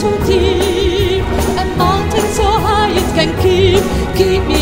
too deep and mountains so high it can keep keep me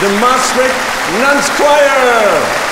the Maastricht Nuns Choir.